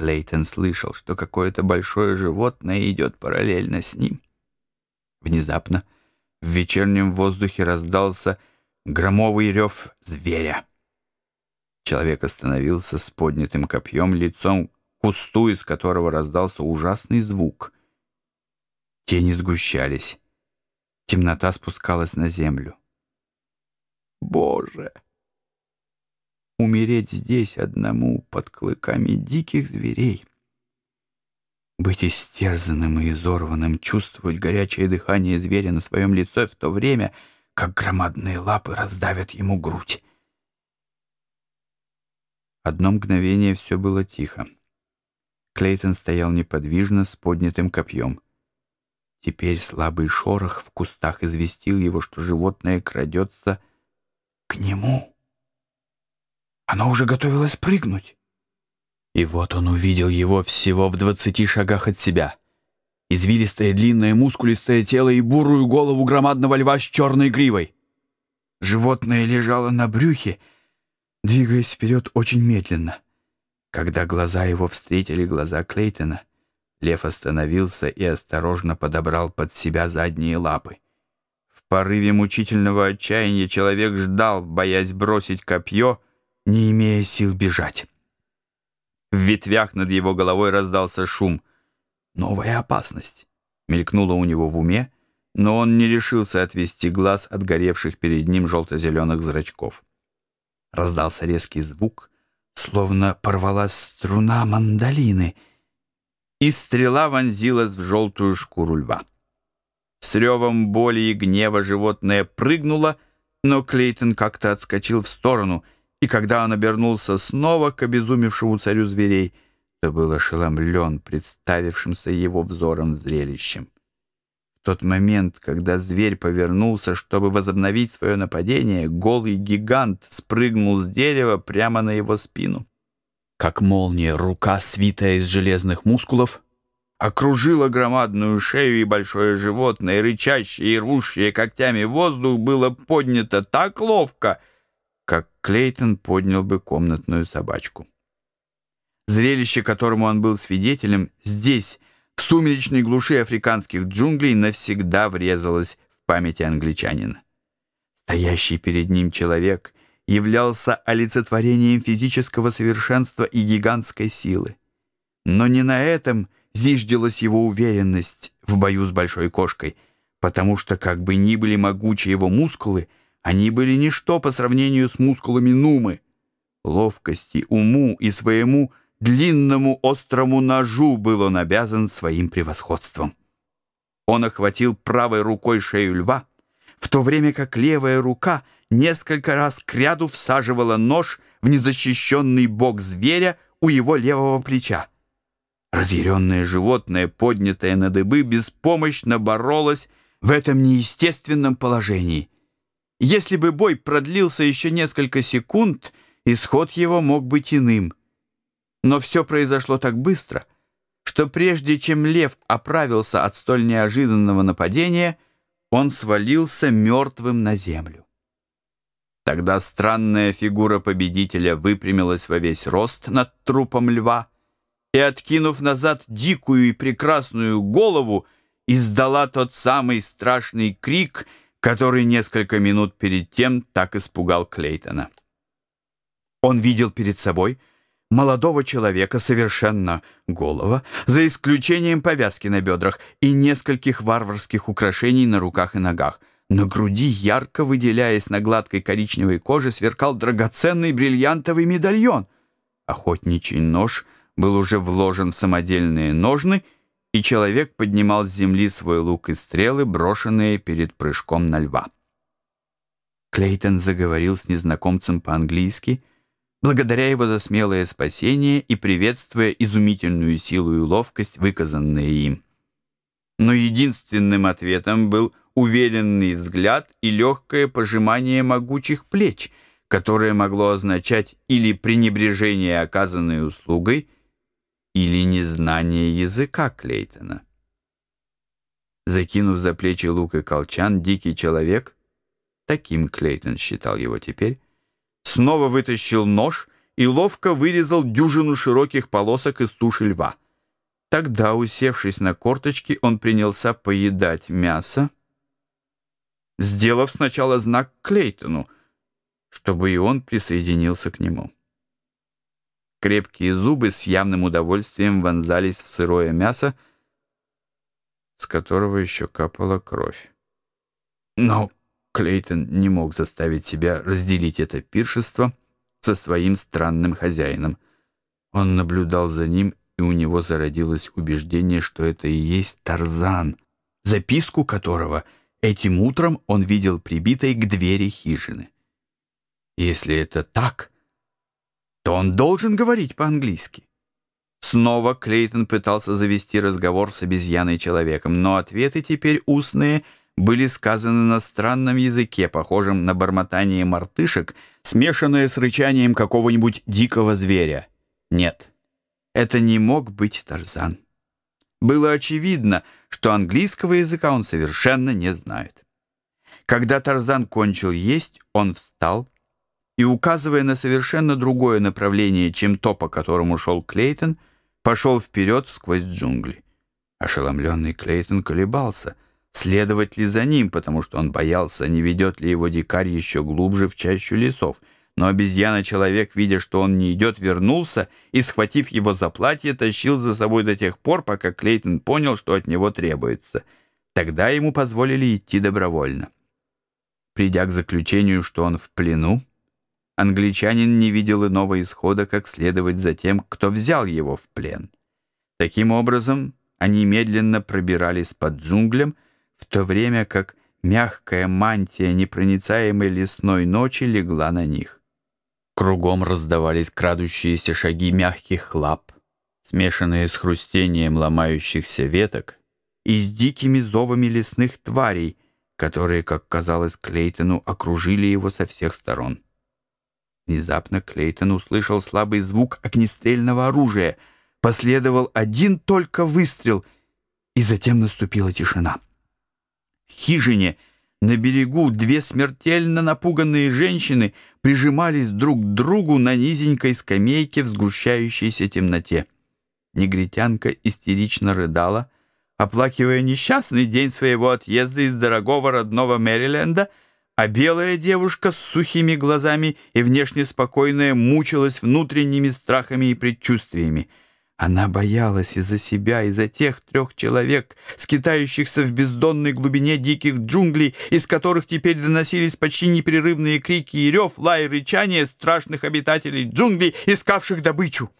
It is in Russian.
Клейтон слышал, что какое-то большое животное идет параллельно с ним. Внезапно в вечернем воздухе раздался громовый рев зверя. Человек остановился с поднятым копьем лицом к кусту, из которого раздался ужасный звук. Тени сгущались. Темнота спускалась на землю. Боже! Умереть здесь одному под клыками диких зверей. Быть истерзанным и изорванным, чувствовать горячее дыхание зверя на своем лице в то время, как громадные лапы раздавят ему грудь. Одно мгновение все было тихо. Клейтон стоял неподвижно с поднятым копьем. Теперь слабый шорох в кустах известил его, что животное крадется к нему. Оно уже готовилось прыгнуть. И вот он увидел его всего в двадцати шагах от себя. Извилистое, длинное, мускулистое тело и бурую голову громадного льва с черной гривой. Животное лежало на брюхе, двигаясь вперед очень медленно. Когда глаза его встретили глаза Клейтона, лев остановился и осторожно подобрал под себя задние лапы. В порыве мучительного отчаяния человек ждал, боясь бросить копье, не имея сил бежать. В ветвях над его головой раздался шум. «Новая опасность!» мелькнула у него в уме, но он не решился отвести глаз от горевших перед ним желто-зеленых зрачков. Раздался резкий звук, словно порвалась струна мандолины, и стрела вонзилась в желтую шкуру льва. С ревом боли и гнева животное прыгнуло, но Клейтон как-то отскочил в сторону, и когда он обернулся снова к обезумевшему царю зверей, то был ошеломлен представившимся его взором зрелищем. В тот момент, когда зверь повернулся, чтобы возобновить свое нападение, голый гигант спрыгнул с дерева прямо на его спину. Как молния, рука, свитая из железных мускулов, окружила громадную шею и большое животное, рычащее и рвущее когтями воздух, было поднято так ловко, как Клейтон поднял бы комнатную собачку. Зрелище, которому он был свидетелем, здесь, в сумеречной глуши африканских джунглей навсегда врезалась в памяти англичанина. Стоящий перед ним человек являлся олицетворением физического совершенства и гигантской силы. Но не на этом зиждилась его уверенность в бою с большой кошкой, потому что, как бы ни были могучи его мускулы, они были ничто по сравнению с мускулами Нумы. Ловкости, уму и своему длинному острому ножу был он обязан своим превосходством. Он охватил правой рукой шею льва, в то время как левая рука несколько раз к ряду всаживала нож в незащищенный бок зверя у его левого плеча. Разъяренное животное, поднятое на дыбы, беспомощно боролось в этом неестественном положении. Если бы бой продлился еще несколько секунд, исход его мог быть иным — но все произошло так быстро, что прежде чем лев оправился от столь неожиданного нападения, он свалился мертвым на землю. Тогда странная фигура победителя выпрямилась во весь рост над трупом льва и, откинув назад дикую и прекрасную голову, издала тот самый страшный крик, который несколько минут перед тем так испугал Клейтона. Он видел перед собой — молодого человека совершенно голого, за исключением повязки на бедрах и нескольких варварских украшений на руках и ногах. На груди, ярко выделяясь на гладкой коричневой коже, сверкал драгоценный бриллиантовый медальон. Охотничий нож был уже вложен в самодельные ножны, и человек поднимал с земли свой лук и стрелы, брошенные перед прыжком на льва. Клейтон заговорил с незнакомцем по-английски — благодаря его за смелое спасение и приветствуя изумительную силу и ловкость, выказанные им. Но единственным ответом был уверенный взгляд и легкое пожимание могучих плеч, которое могло означать или пренебрежение оказанной услугой, или незнание языка Клейтона. Закинув за плечи лук и колчан, дикий человек, таким Клейтон считал его теперь, снова вытащил нож и ловко вырезал дюжину широких полосок из туши льва. Тогда, усевшись на корточки, он принялся поедать мясо, сделав сначала знак Клейтону, чтобы и он присоединился к нему. Крепкие зубы с явным удовольствием вонзались в сырое мясо, с которого еще капала кровь. Но Клейтон не мог заставить себя разделить это пиршество со своим странным хозяином. Он наблюдал за ним и у него зародилось убеждение, что это и есть Тарзан, записку которого этим утром он видел прибитой к двери хижины. Если это так, то он должен говорить по-английски. Снова Клейтон пытался завести разговор с обезьяной-человеком, но ответы теперь устные были сказаны на странном языке, похожем на бормотание мартышек, смешанное с рычанием какого-нибудь дикого зверя. Нет. Это не мог быть Тарзан. Было очевидно, что английского языка он совершенно не знает. Когда Тарзан кончил есть, он встал и, указывая на совершенно другое направление, чем то, по которому шел Клейтон, пошел вперед сквозь джунгли. Ошеломленный Клейтон колебался, следовать ли за ним, потому что он боялся, не ведет ли его дикарь еще глубже в чащу лесов — но обезьяна-человек, видя, что он не идет, вернулся и, схватив его за платье, тащил за собой до тех пор, пока Клейтон понял, что от него требуется. Тогда ему позволили идти добровольно. Придя к заключению, что он в плену, англичанин не видел иного исхода, как следовать за тем, кто взял его в плен. Таким образом, они медленно пробирались под джунглем, в то время как мягкая мантия непроницаемой лесной ночи легла на них. Кругом раздавались крадущиеся шаги мягких лап, смешанные с хрустением ломающихся веток и с дикими зовами лесных тварей, которые, как казалось Клейтону, окружили его со всех сторон. Внезапно Клейтон услышал слабый звук огнестрельного оружия. Последовал один только выстрел, и затем наступила тишина. В хижине — на берегу две смертельно напуганные женщины прижимались друг к другу на низенькой скамейке в сгущающейся темноте. Негритянка истерично рыдала, оплакивая несчастный день своего отъезда из дорогого родного Мэриленда, а белая девушка с сухими глазами и внешне спокойная мучилась внутренними страхами и предчувствиями. Она боялась и за себя, и за тех трех человек, скитающихся в бездонной глубине диких джунглей, из которых теперь доносились почти непрерывные крики и рев, лай, рычание страшных обитателей джунглей, искавших добычу.